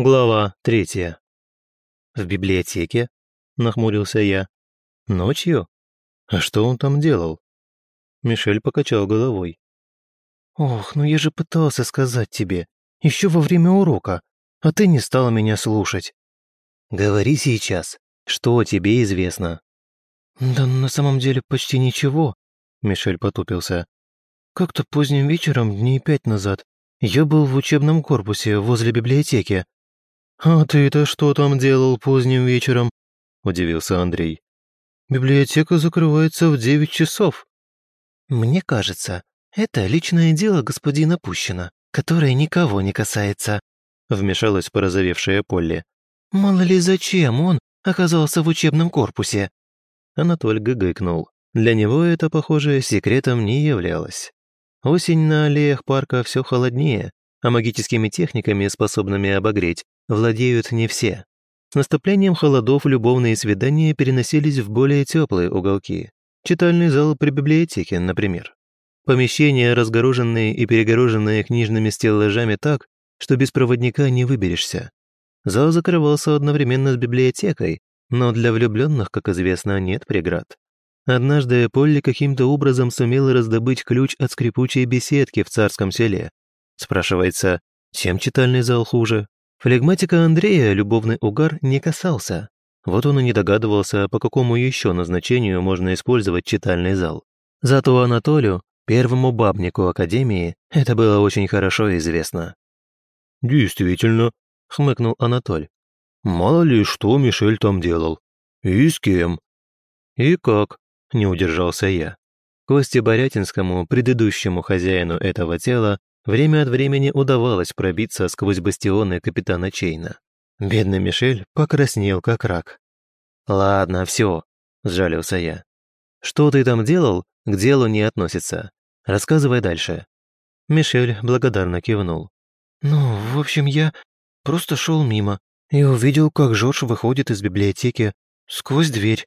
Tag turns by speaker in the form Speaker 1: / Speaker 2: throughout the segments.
Speaker 1: Глава третья. «В библиотеке?» – нахмурился я. «Ночью? А что он там делал?» Мишель покачал головой. «Ох, ну я же пытался сказать тебе, еще во время урока, а ты не стала меня слушать». «Говори сейчас, что тебе известно?» «Да на самом деле почти ничего», – Мишель потупился. «Как-то поздним вечером, дней пять назад, я был в учебном корпусе возле библиотеки. «А ты-то что там делал поздним вечером?» – удивился Андрей. «Библиотека закрывается в девять часов». «Мне кажется, это личное дело господина Пущина, которое никого не касается», – вмешалась порозовевшая Полли. «Мало ли зачем он оказался в учебном корпусе?» Анатоль гыгыкнул. Для него это, похоже, секретом не являлось. Осень на аллеях парка все холоднее, а магическими техниками, способными обогреть, владеют не все. С наступлением холодов любовные свидания переносились в более теплые уголки. Читальный зал при библиотеке, например. Помещения, разгороженные и перегороженные книжными стеллажами так, что без проводника не выберешься. Зал закрывался одновременно с библиотекой, но для влюбленных, как известно, нет преград. Однажды Полли каким-то образом сумела раздобыть ключ от скрипучей беседки в царском селе. Спрашивается, чем читальный зал хуже? Флегматика Андрея любовный угар не касался. Вот он и не догадывался, по какому еще назначению можно использовать читальный зал. Зато Анатолию, первому бабнику Академии, это было очень хорошо известно.
Speaker 2: «Действительно», — хмыкнул Анатоль. «Мало ли, что Мишель там делал. И с кем?»
Speaker 1: «И как?» — не удержался я. Косте Борятинскому, предыдущему хозяину этого тела, Время от времени удавалось пробиться сквозь бастионы капитана Чейна. Бедный Мишель покраснел, как рак. «Ладно, все», – сжалился я. «Что ты там делал, к делу не относится. Рассказывай дальше». Мишель благодарно кивнул. «Ну, в общем, я просто шел мимо и увидел, как Жорж выходит из библиотеки сквозь дверь».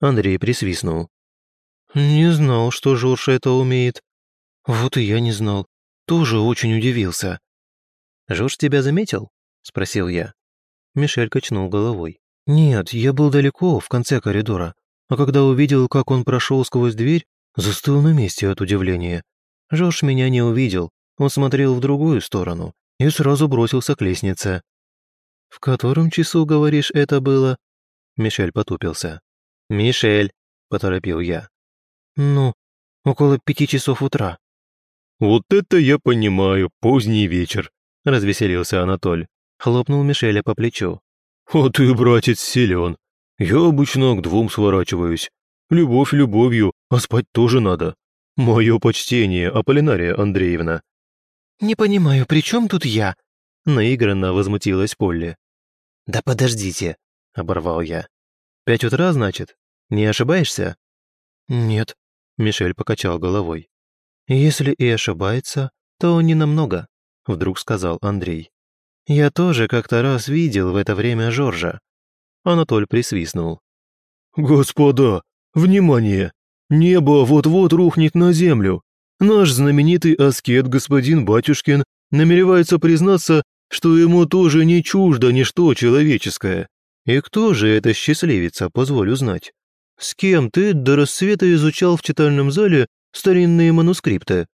Speaker 1: Андрей присвистнул. «Не знал, что Жорж это умеет». «Вот и я не знал тоже очень удивился. «Жорж тебя заметил?» – спросил я. Мишель качнул головой. «Нет, я был далеко, в конце коридора, а когда увидел, как он прошел сквозь дверь, застыл на месте от удивления. Жорж меня не увидел, он смотрел в другую сторону и сразу бросился к лестнице». «В котором часу, говоришь, это было?» Мишель потупился. «Мишель», – поторопил я. «Ну, около пяти часов утра»,
Speaker 2: «Вот это я понимаю, поздний вечер», – развеселился Анатоль.
Speaker 1: Хлопнул Мишеля по плечу.
Speaker 2: «А ты, братец, силен. Я обычно к двум сворачиваюсь. Любовь любовью, а спать тоже надо. Мое почтение, Аполлинария Андреевна».
Speaker 3: «Не понимаю, при чем тут я?»
Speaker 1: – наигранно возмутилась Полли.
Speaker 3: «Да подождите», –
Speaker 1: оборвал я. «Пять утра, значит? Не ошибаешься?»
Speaker 3: «Нет», –
Speaker 1: Мишель покачал головой. «Если и ошибается, то не намного», — вдруг сказал Андрей. «Я тоже как-то раз видел в это время Жоржа». Анатоль присвистнул.
Speaker 2: «Господа, внимание! Небо вот-вот рухнет на землю. Наш знаменитый аскет господин Батюшкин намеревается признаться, что ему тоже не чуждо ничто человеческое.
Speaker 1: И кто же эта счастливица, позволю знать? С кем ты до рассвета изучал в читальном зале старинные манускрипты».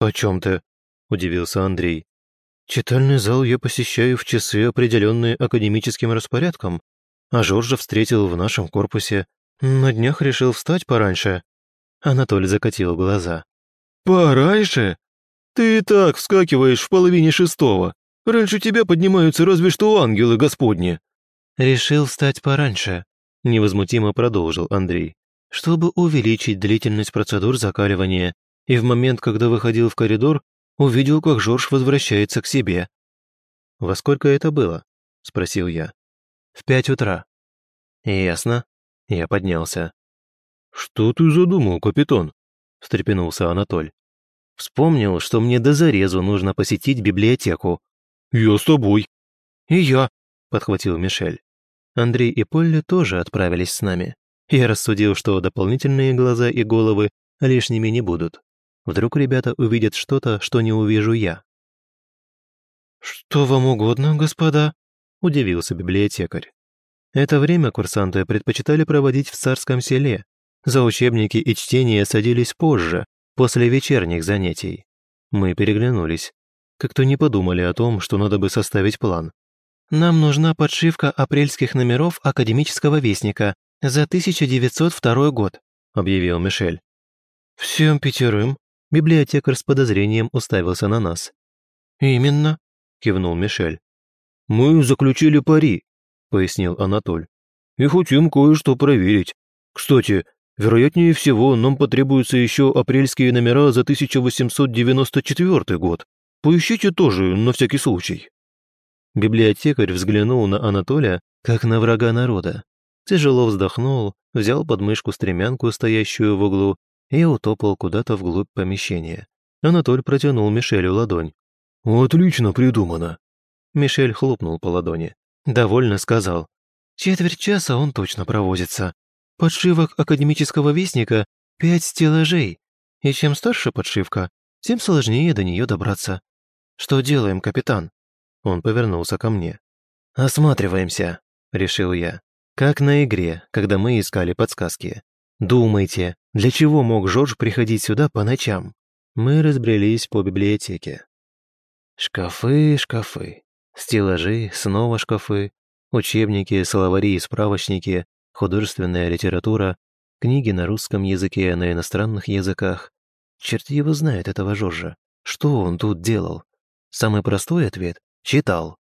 Speaker 1: «О чем ты?» – удивился Андрей. «Читальный зал я посещаю в часы, определенные академическим распорядком, а Жоржа встретил в нашем корпусе. На днях решил встать пораньше». Анатолий закатил глаза.
Speaker 2: «Пораньше? Ты и так вскакиваешь в половине шестого. Раньше тебя поднимаются разве что ангелы господни».
Speaker 1: «Решил встать пораньше», – невозмутимо продолжил Андрей чтобы увеличить длительность процедур закаливания, и в момент, когда выходил в коридор, увидел, как Жорж возвращается к себе. «Во сколько это было?» – спросил я. «В пять утра». «Ясно». Я поднялся.
Speaker 2: «Что ты задумал, капитан?» – встрепенулся Анатоль.
Speaker 1: «Вспомнил, что мне до зарезу нужно посетить библиотеку».
Speaker 2: «Я с тобой».
Speaker 3: «И я», –
Speaker 1: подхватил Мишель. Андрей и Полли тоже отправились с нами. Я рассудил, что дополнительные глаза и головы лишними не будут. Вдруг ребята увидят что-то, что не увижу я. «Что вам угодно, господа?» – удивился библиотекарь. Это время курсанты предпочитали проводить в царском селе. За учебники и чтение садились позже, после вечерних занятий. Мы переглянулись. Как-то не подумали о том, что надо бы составить план. «Нам нужна подшивка апрельских номеров Академического вестника за 1902 год», объявил Мишель. «Всем пятерым?» Библиотекарь с подозрением уставился на нас. «Именно», — кивнул Мишель.
Speaker 2: «Мы заключили пари», — пояснил Анатоль. «И хотим кое-что проверить. Кстати, вероятнее всего, нам потребуются еще апрельские номера за 1894 год. Поищите тоже, на всякий случай».
Speaker 1: Библиотекарь взглянул на Анатолия, как на врага народа. Тяжело вздохнул, взял под мышку стремянку, стоящую в углу, и утопал куда-то вглубь помещения. Анатоль протянул Мишелю ладонь.
Speaker 2: «Отлично придумано!»
Speaker 1: Мишель хлопнул по ладони. Довольно сказал. «Четверть часа он точно провозится. Подшивок академического вестника — пять стеллажей. И чем старше подшивка, тем сложнее до нее добраться. Что делаем, капитан?» Он повернулся ко мне. «Осматриваемся», — решил я. «Как на игре, когда мы искали подсказки. Думайте, для чего мог Жорж приходить сюда по ночам?» Мы разбрелись по библиотеке. Шкафы, шкафы. Стеллажи, снова шкафы. Учебники, словари и справочники, художественная литература, книги на русском языке на иностранных языках. Черт его знает этого Жоржа. Что он тут делал? Самый простой ответ – читал.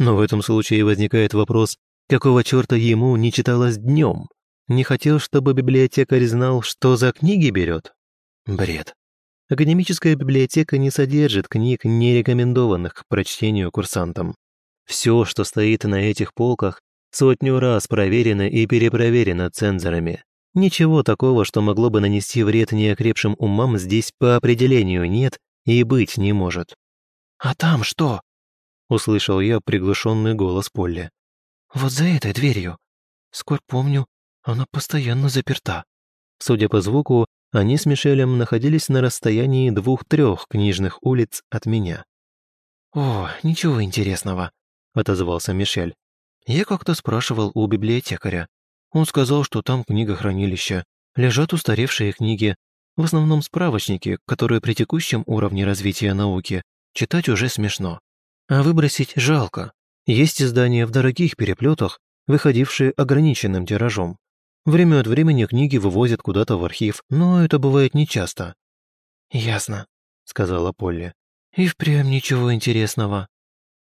Speaker 1: Но в этом случае возникает вопрос, какого черта ему не читалось днем? Не хотел, чтобы библиотекарь знал, что за книги берет? Бред. Академическая библиотека не содержит книг, не рекомендованных к прочтению курсантам. Все, что стоит на этих полках, сотню раз проверено и перепроверено цензорами. Ничего такого, что могло бы нанести вред неокрепшим умам, здесь по определению нет и быть не может. «А там что?» — услышал я приглушенный голос Полли. «Вот за этой дверью. Сколько помню, она постоянно заперта». Судя по звуку, они с Мишелем находились на расстоянии двух-трех книжных улиц от меня. «О, ничего интересного», — отозвался Мишель. «Я как-то спрашивал у библиотекаря. Он сказал, что там книгохранилище, лежат устаревшие книги, в основном справочники, которые при текущем уровне развития науки читать уже смешно. А выбросить жалко. Есть издания в дорогих переплетах, выходившие ограниченным тиражом. Время от времени книги вывозят куда-то в архив, но это бывает нечасто». «Ясно», — сказала Полли. «И впрямь ничего интересного».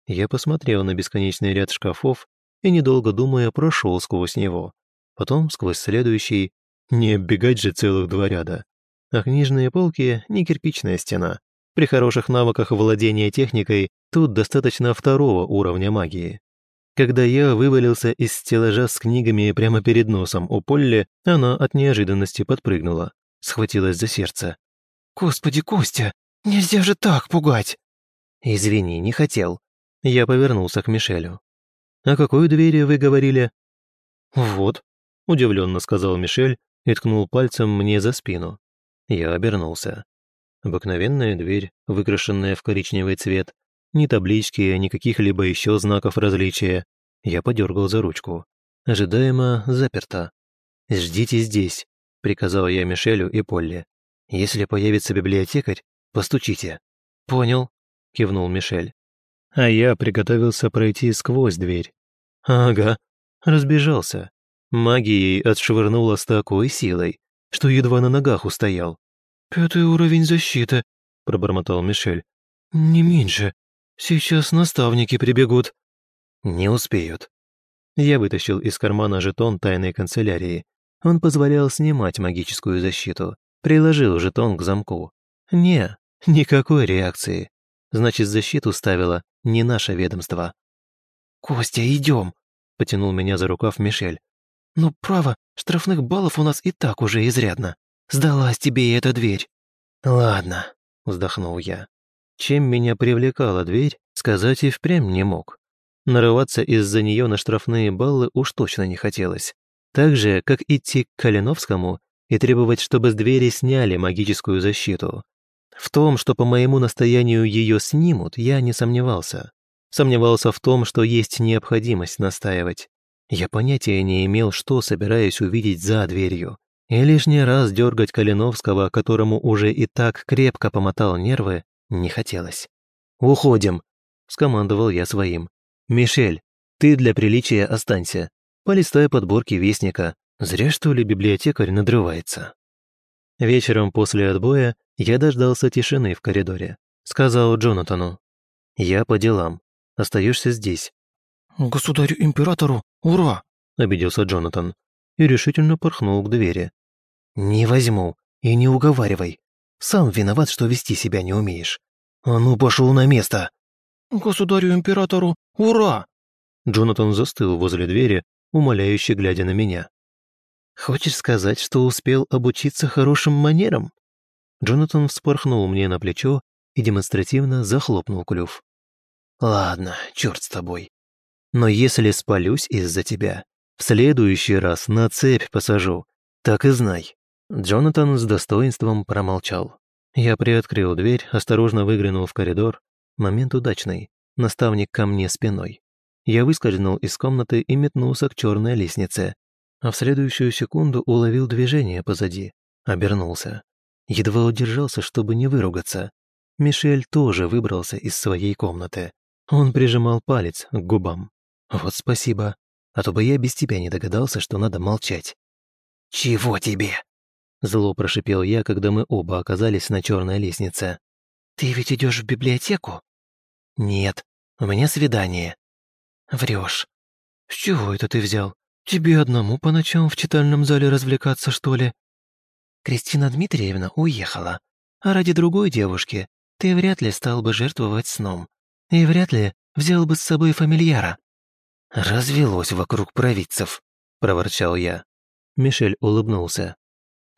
Speaker 1: Я посмотрел на бесконечный ряд шкафов и, недолго думая, прошел сквозь него. Потом сквозь следующий. Не оббегать же целых два ряда. А книжные полки — не кирпичная стена. При хороших навыках владения техникой тут достаточно второго уровня магии. Когда я вывалился из стеллажа с книгами прямо перед носом у Полли, она от неожиданности подпрыгнула, схватилась за сердце. «Господи, Костя, нельзя же так пугать!» «Извини, не хотел». Я повернулся к Мишелю. «О какой двери вы говорили?» «Вот», — удивленно сказал Мишель и ткнул пальцем мне за спину. Я обернулся. Обыкновенная дверь, выкрашенная в коричневый цвет, ни таблички, ни каких-либо еще знаков различия. Я подергал за ручку. Ожидаемо заперто. «Ждите здесь», — приказал я Мишелю и Полли. «Если появится библиотекарь, постучите». «Понял», — кивнул Мишель. А я приготовился пройти сквозь дверь. Ага, разбежался. Магией отшвырнуло с такой силой, что едва на ногах устоял. «Пятый уровень защиты», — пробормотал Мишель. «Не меньше». Сейчас наставники прибегут». «Не успеют». Я вытащил из кармана жетон тайной канцелярии. Он позволял снимать магическую защиту. Приложил жетон к замку. Не, никакой реакции. Значит, защиту ставило не наше ведомство. «Костя, идем!» — потянул меня за рукав Мишель. «Ну, право, штрафных баллов у нас и так уже изрядно. Сдалась тебе и эта дверь». «Ладно», — вздохнул я. Чем меня привлекала дверь, сказать и впрямь не мог. Нарываться из-за нее на штрафные баллы уж точно не хотелось. Так же, как идти к Калиновскому и требовать, чтобы с двери сняли магическую защиту. В том, что по моему настоянию ее снимут, я не сомневался. Сомневался в том, что есть необходимость настаивать. Я понятия не имел, что собираюсь увидеть за дверью. И лишний раз дергать Калиновского, которому уже и так крепко помотал нервы, не хотелось. «Уходим», — скомандовал я своим. «Мишель, ты для приличия останься. Полистай подборки Вестника. Зря, что ли, библиотекарь надрывается». Вечером после отбоя я дождался тишины в коридоре. Сказал Джонатану. «Я по делам. Остаешься здесь».
Speaker 3: «Государю-императору, ура!»
Speaker 1: – обиделся Джонатан и решительно порхнул к двери. «Не возьму и не уговаривай. Сам виноват, что вести себя не умеешь. А ну, пошел на место!»
Speaker 3: «Государю-императору, ура!»
Speaker 1: Джонатан застыл возле двери, умоляюще глядя на меня. Хочешь сказать, что успел обучиться хорошим манерам?» Джонатан вспорхнул мне на плечо и демонстративно захлопнул клюв. «Ладно, черт с тобой. Но если спалюсь из-за тебя, в следующий раз на цепь посажу, так и знай». Джонатан с достоинством промолчал. Я приоткрыл дверь, осторожно выглянул в коридор. Момент удачный. Наставник ко мне спиной. Я выскользнул из комнаты и метнулся к черной лестнице, а в следующую секунду уловил движение позади, обернулся. Едва удержался, чтобы не выругаться. Мишель тоже выбрался из своей комнаты. Он прижимал палец к губам. «Вот спасибо, а то бы я без тебя не догадался, что надо молчать». «Чего тебе?» Зло прошипел я, когда мы оба оказались на черной лестнице. «Ты ведь идешь в библиотеку?» «Нет, у меня свидание». Врешь. «С чего это ты взял?» «Тебе одному по ночам в читальном зале развлекаться, что ли?» Кристина Дмитриевна уехала, а ради другой девушки ты вряд ли стал бы жертвовать сном. И вряд ли взял бы с собой фамильяра. «Развелось вокруг провидцев», — проворчал я. Мишель улыбнулся.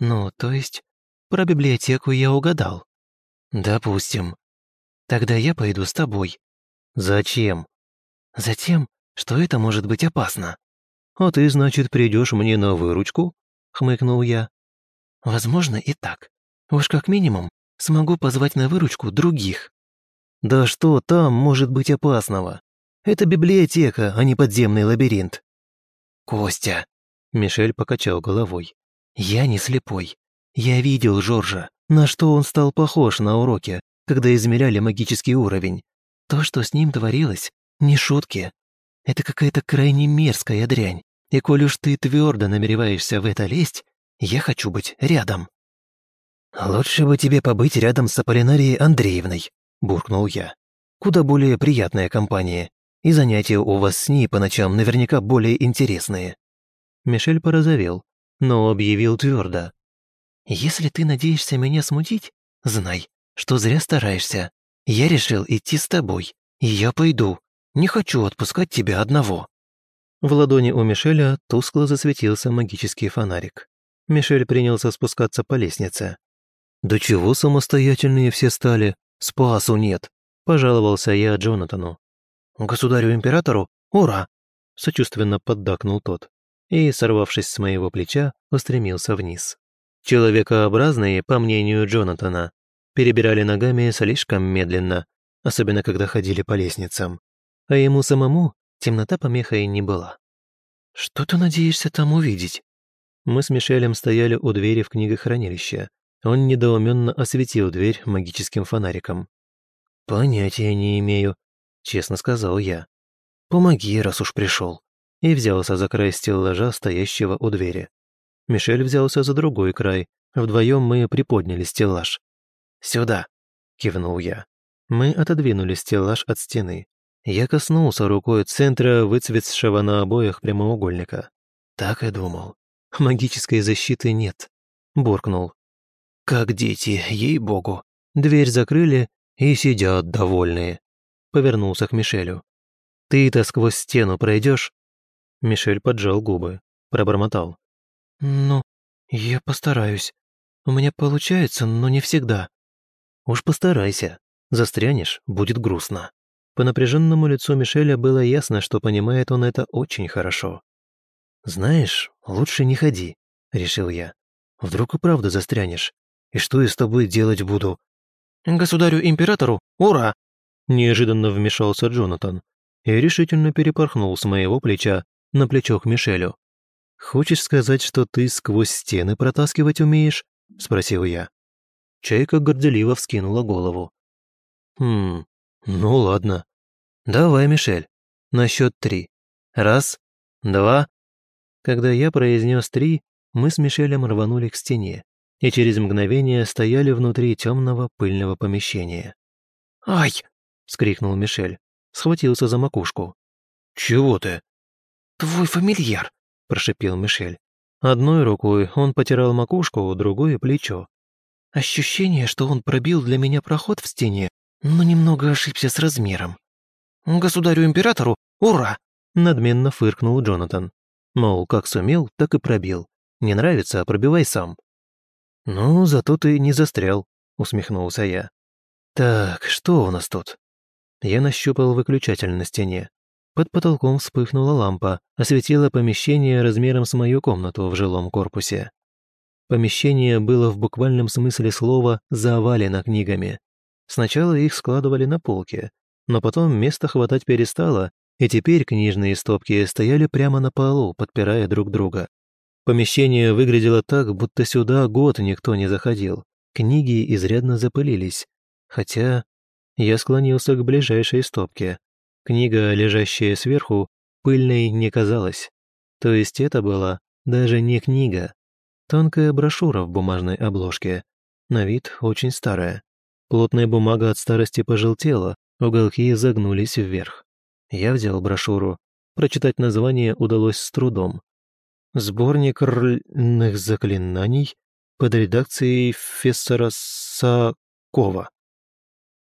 Speaker 1: «Ну, то есть, про библиотеку я угадал?» «Допустим. Тогда я пойду с тобой». «Зачем?» «Затем, что это может быть опасно». «А ты, значит, придешь мне на выручку?» — хмыкнул я. «Возможно, и так. Уж как минимум смогу позвать на выручку других». «Да что там может быть опасного? Это библиотека, а не подземный лабиринт». «Костя», — Мишель покачал головой, — «я не слепой. Я видел Жоржа, на что он стал похож на уроке, когда измеряли магический уровень. То, что с ним творилось, не шутки. Это какая-то крайне мерзкая дрянь. И коль уж ты твердо намереваешься в это лезть, я хочу быть рядом». «Лучше бы тебе побыть рядом с Аполлинарией Андреевной», — буркнул я. «Куда более приятная компания, и занятия у вас с ней по ночам наверняка более интересные». Мишель порозовел, но объявил твердо. «Если ты надеешься меня смутить, знай, что зря стараешься. Я решил идти с тобой, и я пойду. Не хочу отпускать тебя одного». В ладони у Мишеля тускло засветился магический фонарик. Мишель принялся спускаться по лестнице. «Да чего самостоятельные все стали? Спасу нет!» – пожаловался я Джонатану. «Государю-императору? Ура!» – сочувственно поддакнул тот и, сорвавшись с моего плеча, устремился вниз. Человекообразные, по мнению Джонатана, перебирали ногами слишком медленно, особенно когда ходили по лестницам а ему самому темнота помехой не была. «Что ты надеешься там увидеть?» Мы с Мишелем стояли у двери в книгохранилище. Он недоуменно осветил дверь магическим фонариком. «Понятия не имею», — честно сказал я. «Помоги, раз уж пришел». И взялся за край стеллажа, стоящего у двери. Мишель взялся за другой край. Вдвоем мы приподняли стеллаж. «Сюда», — кивнул я. Мы отодвинули стеллаж от стены. Я коснулся рукой центра выцветшего на обоях прямоугольника. Так и думал. Магической защиты нет. Буркнул. Как дети, ей-богу. Дверь закрыли и сидят довольные. Повернулся к Мишелю. Ты-то сквозь стену пройдешь? Мишель поджал губы, пробормотал. «Ну, я постараюсь. У меня получается, но не всегда». «Уж постарайся. Застрянешь, будет грустно». По напряженному лицу Мишеля было ясно, что понимает он это очень хорошо. «Знаешь, лучше не ходи», — решил я. «Вдруг и правда застрянешь. И что я с тобой делать буду?» «Государю-императору, ура!» Неожиданно вмешался Джонатан и решительно перепорхнул с моего плеча на плечо к Мишелю. «Хочешь сказать, что ты сквозь стены протаскивать умеешь?» – спросил я. Чайка горделиво вскинула голову. «Хм, ну ладно. Давай, Мишель, на счет три. Раз, два». Когда я произнес три, мы с Мишелем рванули к стене и через мгновение стояли внутри темного пыльного помещения.
Speaker 3: «Ай!»
Speaker 1: — скрикнул Мишель, схватился за макушку. «Чего ты?»
Speaker 3: «Твой фамильяр!»
Speaker 1: – прошипел Мишель. Одной рукой он потирал макушку, другой – плечо.
Speaker 3: Ощущение, что он пробил для меня проход в стене, но немного ошибся с размером. «Государю-императору, ура!»
Speaker 1: – надменно фыркнул Джонатан. Мол, как сумел, так и пробил. Не нравится, пробивай сам. «Ну, зато ты не застрял», — усмехнулся я. «Так, что у нас тут?» Я нащупал выключатель на стене. Под потолком вспыхнула лампа, осветила помещение размером с мою комнату в жилом корпусе. Помещение было в буквальном смысле слова завалено книгами. Сначала их складывали на полке, но потом места хватать перестало, и теперь книжные стопки стояли прямо на полу, подпирая друг друга. Помещение выглядело так, будто сюда год никто не заходил. Книги изрядно запылились. Хотя я склонился к ближайшей стопке. Книга, лежащая сверху, пыльной не казалась. То есть это была даже не книга. Тонкая брошюра в бумажной обложке. На вид очень старая. Плотная бумага от старости пожелтела, уголки загнулись вверх. Я взял брошюру. Прочитать название удалось с трудом. Сборник рльных заклинаний под редакцией Фессора Сакова.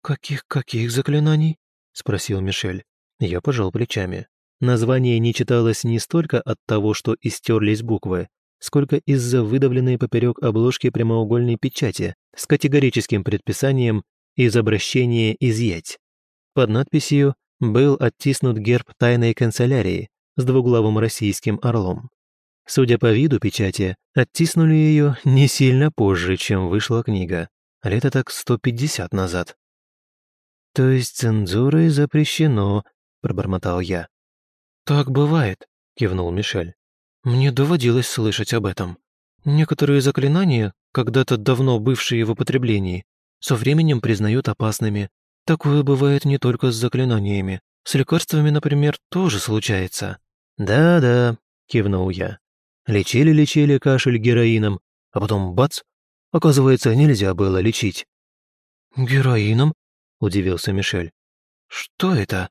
Speaker 3: «Каких-каких заклинаний?» — спросил Мишель.
Speaker 1: Я пожал плечами. Название не читалось не столько от того, что истерлись буквы, сколько из-за выдавленной поперек обложки прямоугольной печати с категорическим предписанием из обращения изъять. Под надписью был оттиснут герб тайной канцелярии с двуглавым российским орлом. Судя по виду печати, оттиснули ее не сильно позже, чем вышла книга. Лето так 150 назад. «То есть цензурой запрещено», — пробормотал я.
Speaker 3: «Так бывает», — кивнул Мишель. «Мне доводилось слышать об этом. Некоторые заклинания, когда-то давно бывшие в употреблении, со временем признают опасными. Такое бывает не только с заклинаниями. С лекарствами, например, тоже случается».
Speaker 1: «Да-да», — кивнул я. Лечили-лечили кашель героином, а потом бац, оказывается, нельзя было лечить.
Speaker 3: «Героином?»
Speaker 1: – удивился Мишель.
Speaker 3: «Что это?»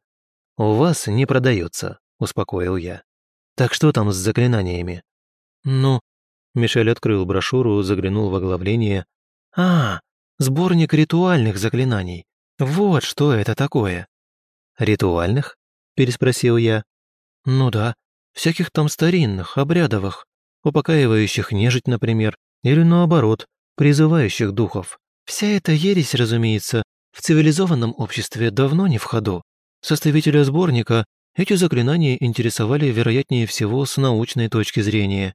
Speaker 1: «У вас не продается», – успокоил я. «Так что там с заклинаниями?»
Speaker 3: «Ну...»
Speaker 1: Мишель открыл брошюру, заглянул в оглавление.
Speaker 3: «А, сборник ритуальных заклинаний. Вот что это такое».
Speaker 1: «Ритуальных?» – переспросил я.
Speaker 3: «Ну да, всяких там старинных, обрядовых упокаивающих нежить, например, или наоборот, призывающих духов. Вся эта ересь, разумеется, в цивилизованном обществе давно не в ходу. Составителя сборника эти заклинания интересовали, вероятнее всего, с научной точки зрения.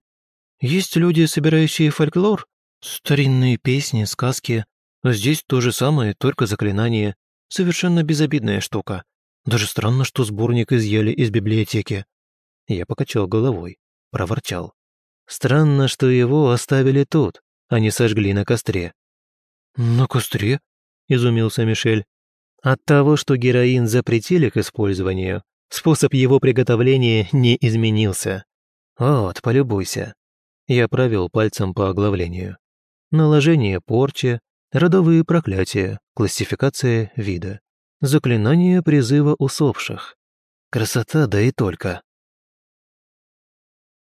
Speaker 3: Есть люди, собирающие фольклор, старинные песни, сказки. Здесь то же самое, только заклинания. Совершенно безобидная штука. Даже странно, что сборник изъяли из библиотеки.
Speaker 1: Я покачал головой, проворчал. Странно, что его оставили тут, а не сожгли на костре.
Speaker 3: «На костре?» – изумился Мишель.
Speaker 1: «От того, что героин запретили к использованию, способ его приготовления не изменился. Вот, полюбуйся». Я провел пальцем по оглавлению. Наложение порчи, родовые проклятия, классификация вида, заклинание призыва усопших. Красота, да и только.